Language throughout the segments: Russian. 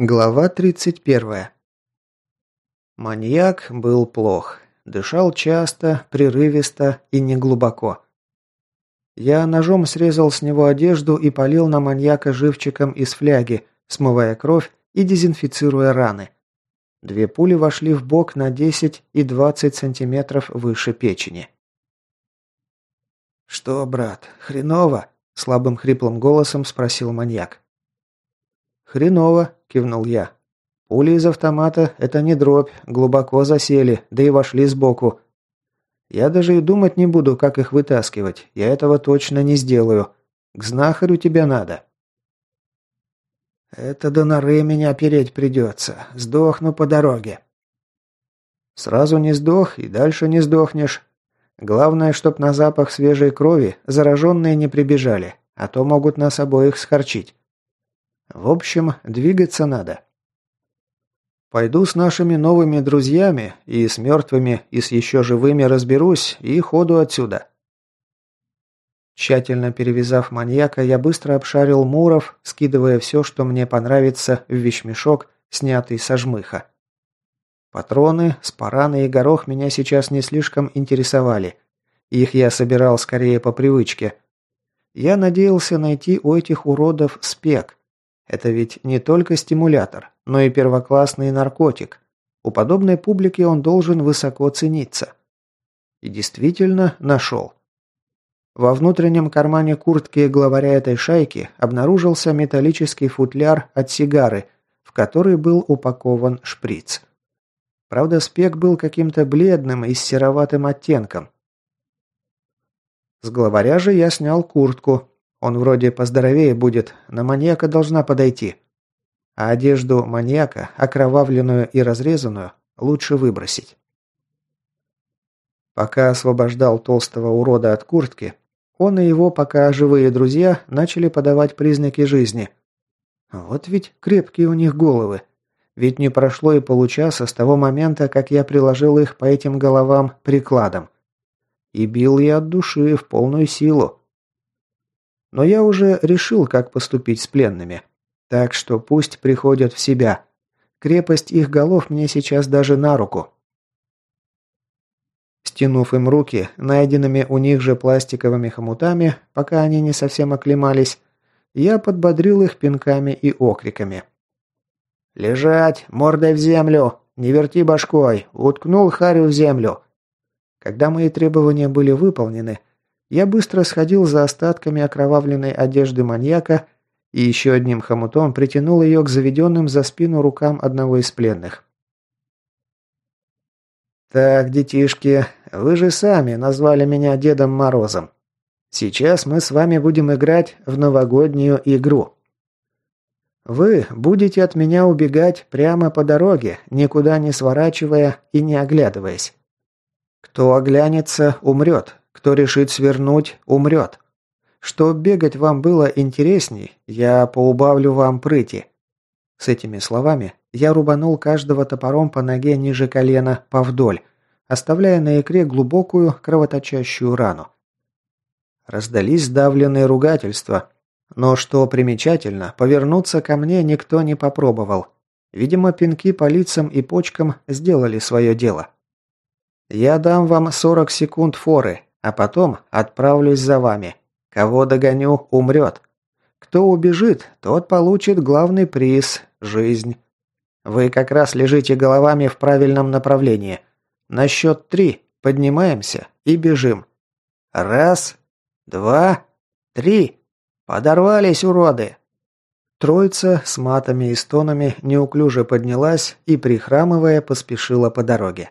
Глава 31. Маньяк был плох. Дышал часто, прерывисто и неглубоко. Я ножом срезал с него одежду и полил на маньяка живчиком из фляги, смывая кровь и дезинфицируя раны. Две пули вошли в бок на 10 и 20 сантиметров выше печени. «Что, брат, хреново?» – слабым хриплым голосом спросил маньяк. «Хреново», – кивнул я. «Пули из автомата – это не дробь, глубоко засели, да и вошли сбоку. Я даже и думать не буду, как их вытаскивать, я этого точно не сделаю. К знахарю тебе надо». «Это до норы меня переть придется, сдохну по дороге». «Сразу не сдох и дальше не сдохнешь. Главное, чтоб на запах свежей крови зараженные не прибежали, а то могут нас обоих схорчить. В общем, двигаться надо. Пойду с нашими новыми друзьями, и с мертвыми, и с еще живыми разберусь, и ходу отсюда. Тщательно перевязав маньяка, я быстро обшарил Муров, скидывая все, что мне понравится, в вещмешок, снятый со жмыха. Патроны, спараны и горох меня сейчас не слишком интересовали. Их я собирал скорее по привычке. Я надеялся найти у этих уродов спек, это ведь не только стимулятор, но и первоклассный наркотик. У подобной публики он должен высоко цениться. И действительно нашел. Во внутреннем кармане куртки главаря этой шайки обнаружился металлический футляр от сигары, в который был упакован шприц. Правда, спек был каким-то бледным и с сероватым оттенком. С главаря же я снял куртку, он вроде поздоровее будет, на маньяка должна подойти. А одежду маньяка, окровавленную и разрезанную, лучше выбросить. Пока освобождал толстого урода от куртки, он и его пока живые друзья начали подавать признаки жизни. Вот ведь крепкие у них головы. Ведь не прошло и получаса с того момента, как я приложил их по этим головам прикладом. И бил я от души в полную силу. Но я уже решил, как поступить с пленными. Так что пусть приходят в себя. Крепость их голов мне сейчас даже на руку. Стянув им руки, найденными у них же пластиковыми хомутами, пока они не совсем оклемались, я подбодрил их пинками и окриками. «Лежать! Мордой в землю! Не верти башкой! Уткнул харю в землю!» Когда мои требования были выполнены, я быстро сходил за остатками окровавленной одежды маньяка и еще одним хомутом притянул ее к заведенным за спину рукам одного из пленных. «Так, детишки, вы же сами назвали меня Дедом Морозом. Сейчас мы с вами будем играть в новогоднюю игру. Вы будете от меня убегать прямо по дороге, никуда не сворачивая и не оглядываясь. Кто оглянется, умрет, кто решит свернуть, умрет. Что бегать вам было интересней, я поубавлю вам прыти». С этими словами я рубанул каждого топором по ноге ниже колена повдоль, оставляя на икре глубокую кровоточащую рану. Раздались сдавленные ругательства, но, что примечательно, повернуться ко мне никто не попробовал. Видимо, пинки по лицам и почкам сделали свое дело. «Я дам вам 40 секунд форы, а потом отправлюсь за вами. Кого догоню, умрет. Кто убежит, тот получит главный приз – жизнь. Вы как раз лежите головами в правильном направлении. На счет три поднимаемся и бежим. Раз, два, три. Подорвались, уроды!» Троица с матами и стонами неуклюже поднялась и, прихрамывая, поспешила по дороге.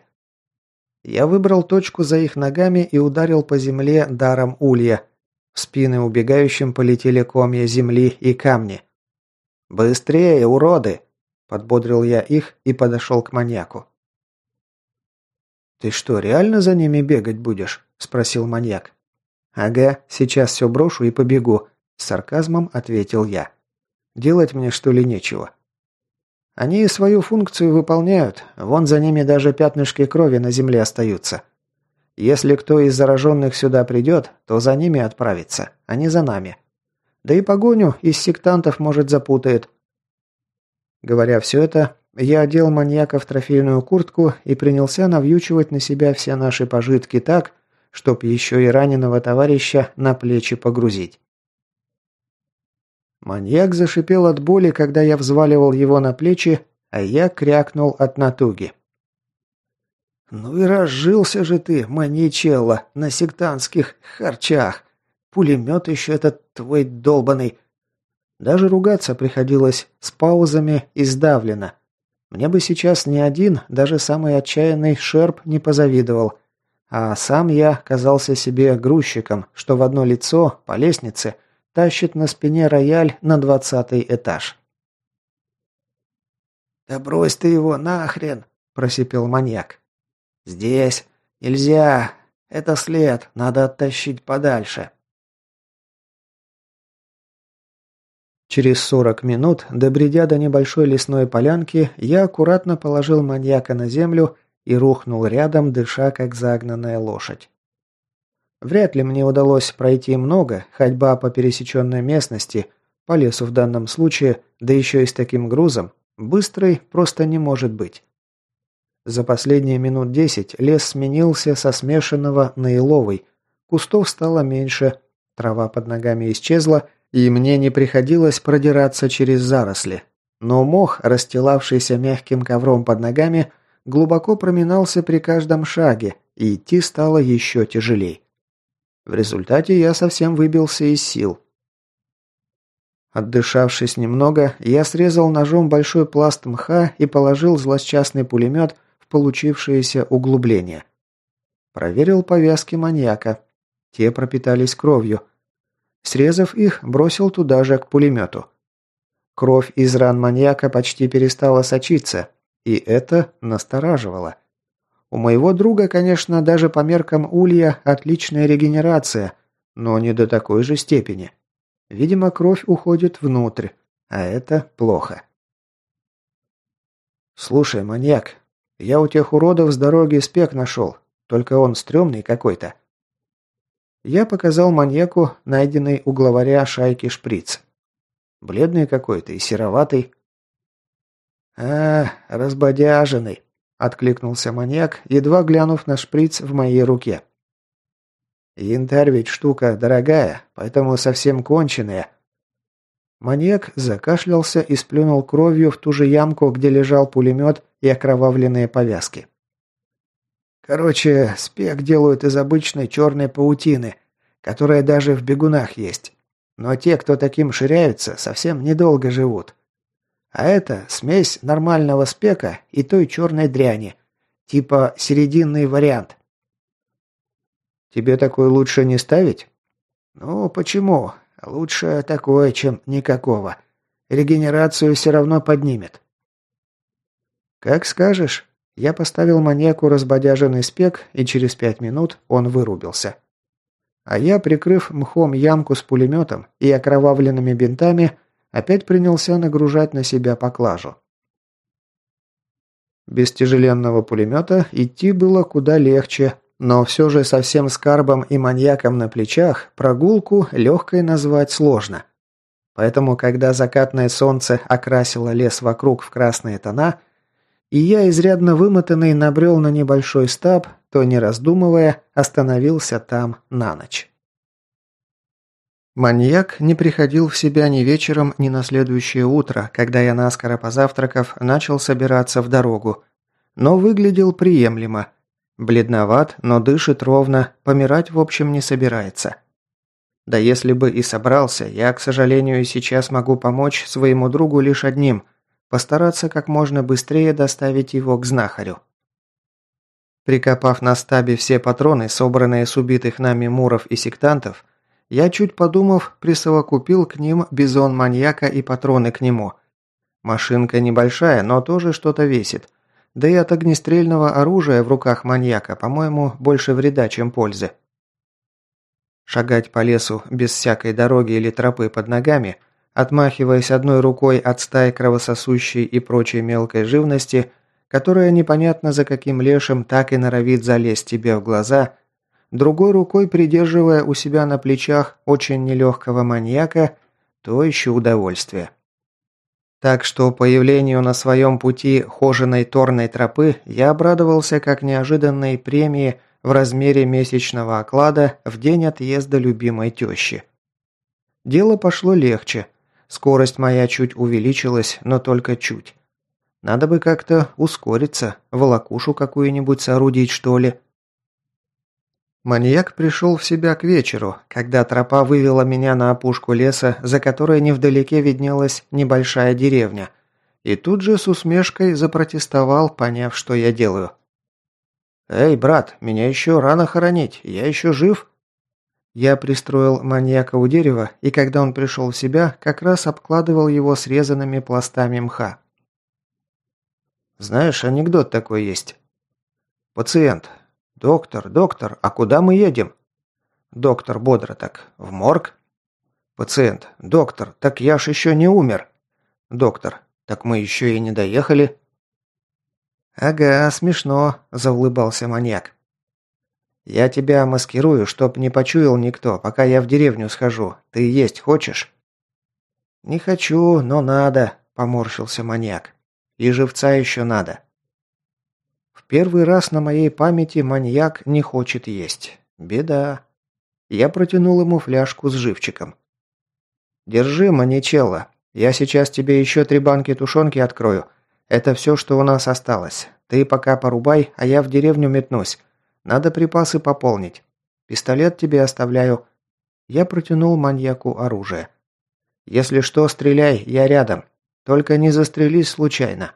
Я выбрал точку за их ногами и ударил по земле даром улья. В спины убегающим полетели комья земли и камни. «Быстрее, уроды!» – подбодрил я их и подошел к маньяку. «Ты что, реально за ними бегать будешь?» – спросил маньяк. «Ага, сейчас все брошу и побегу», – с сарказмом ответил я. «Делать мне что ли нечего?» Они свою функцию выполняют, вон за ними даже пятнышки крови на земле остаются. Если кто из зараженных сюда придет, то за ними отправится, а не за нами. Да и погоню из сектантов, может, запутает. Говоря все это, я одел маньяка в трофейную куртку и принялся навьючивать на себя все наши пожитки так, чтоб еще и раненого товарища на плечи погрузить. Маньяк зашипел от боли, когда я взваливал его на плечи, а я крякнул от натуги. «Ну и разжился же ты, маньячелло, на сектантских харчах. Пулемет еще этот твой долбанный. Даже ругаться приходилось с паузами и сдавленно. Мне бы сейчас ни один, даже самый отчаянный шерп не позавидовал. А сам я казался себе грузчиком, что в одно лицо, по лестнице, тащит на спине рояль на двадцатый этаж. «Да брось ты его нахрен!» – просипел маньяк. «Здесь. Нельзя. Это след. Надо оттащить подальше». Через сорок минут, добредя до небольшой лесной полянки, я аккуратно положил маньяка на землю и рухнул рядом, дыша как загнанная лошадь. Вряд ли мне удалось пройти много, ходьба по пересеченной местности, по лесу в данном случае, да еще и с таким грузом, быстрой просто не может быть. За последние минут десять лес сменился со смешанного на иловый, кустов стало меньше, трава под ногами исчезла, и мне не приходилось продираться через заросли. Но мох, расстилавшийся мягким ковром под ногами, глубоко проминался при каждом шаге, и идти стало еще тяжелей. В результате я совсем выбился из сил. Отдышавшись немного, я срезал ножом большой пласт мха и положил злосчастный пулемет в получившееся углубление. Проверил повязки маньяка. Те пропитались кровью – Срезав их, бросил туда же к пулемету. Кровь из ран маньяка почти перестала сочиться, и это настораживало. У моего друга, конечно, даже по меркам улья отличная регенерация, но не до такой же степени. Видимо, кровь уходит внутрь, а это плохо. «Слушай, маньяк, я у тех уродов с дороги спек нашел, только он стрёмный какой-то. Я показал маньяку найденный у главаря шайки шприц. Бледный какой-то и сероватый. «А, разбодяженный», — откликнулся маньяк, едва глянув на шприц в моей руке. «Янтарь ведь штука дорогая, поэтому совсем конченая». Маньяк закашлялся и сплюнул кровью в ту же ямку, где лежал пулемет и окровавленные повязки. Короче, спек делают из обычной черной паутины, которая даже в бегунах есть. Но те, кто таким ширяются, совсем недолго живут. А это смесь нормального спека и той черной дряни. Типа серединный вариант. Тебе такой лучше не ставить? Ну, почему? Лучше такое, чем никакого. Регенерацию все равно поднимет. Как скажешь. Я поставил маньяку разбодяженный спек, и через пять минут он вырубился. А я, прикрыв мхом ямку с пулеметом и окровавленными бинтами, опять принялся нагружать на себя поклажу. Без тяжеленного пулемета идти было куда легче, но все же со всем скарбом и маньяком на плечах прогулку легкой назвать сложно. Поэтому, когда закатное солнце окрасило лес вокруг в красные тона, и я, изрядно вымотанный, набрел на небольшой стаб, то, не раздумывая, остановился там на ночь. Маньяк не приходил в себя ни вечером, ни на следующее утро, когда я наскоро позавтракав начал собираться в дорогу. Но выглядел приемлемо. Бледноват, но дышит ровно, помирать в общем не собирается. Да если бы и собрался, я, к сожалению, сейчас могу помочь своему другу лишь одним – Постараться как можно быстрее доставить его к знахарю. Прикопав на стабе все патроны, собранные с убитых нами муров и сектантов, я, чуть подумав, присовокупил к ним бизон маньяка и патроны к нему. Машинка небольшая, но тоже что-то весит. Да и от огнестрельного оружия в руках маньяка, по-моему, больше вреда, чем пользы. Шагать по лесу без всякой дороги или тропы под ногами – отмахиваясь одной рукой от стаи кровососущей и прочей мелкой живности, которая непонятно за каким лешим так и норовит залезть тебе в глаза, другой рукой придерживая у себя на плечах очень нелегкого маньяка, то еще удовольствие. Так что появлению на своем пути хоженой торной тропы я обрадовался как неожиданной премии в размере месячного оклада в день отъезда любимой тещи. Дело пошло легче. Скорость моя чуть увеличилась, но только чуть. Надо бы как-то ускориться, волокушу какую-нибудь соорудить, что ли. Маньяк пришел в себя к вечеру, когда тропа вывела меня на опушку леса, за которой невдалеке виднелась небольшая деревня, и тут же с усмешкой запротестовал, поняв, что я делаю. «Эй, брат, меня еще рано хоронить, я еще жив?» Я пристроил маньяка у дерева, и когда он пришел в себя, как раз обкладывал его срезанными пластами мха. «Знаешь, анекдот такой есть. Пациент. Доктор, доктор, а куда мы едем?» Доктор бодро так. «В морг?» Пациент. «Доктор, так я ж еще не умер». Доктор. «Так мы еще и не доехали». «Ага, смешно», – заулыбался маньяк. «Я тебя маскирую, чтоб не почуял никто, пока я в деревню схожу. Ты есть хочешь?» «Не хочу, но надо», – поморщился маньяк. «И живца еще надо». Первый раз на моей памяти маньяк не хочет есть. Беда. Я протянул ему фляжку с живчиком. «Держи, маничелло. Я сейчас тебе еще три банки тушенки открою. Это все, что у нас осталось. Ты пока порубай, а я в деревню метнусь. Надо припасы пополнить. Пистолет тебе оставляю». Я протянул маньяку оружие. «Если что, стреляй, я рядом. Только не застрелись случайно».